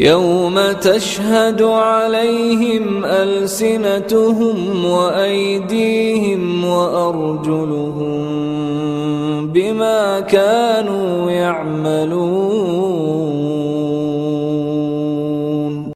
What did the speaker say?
يوم تشهد عليهم ألسنتهم وأيديهم وأرجلهم بما كانوا يعملون.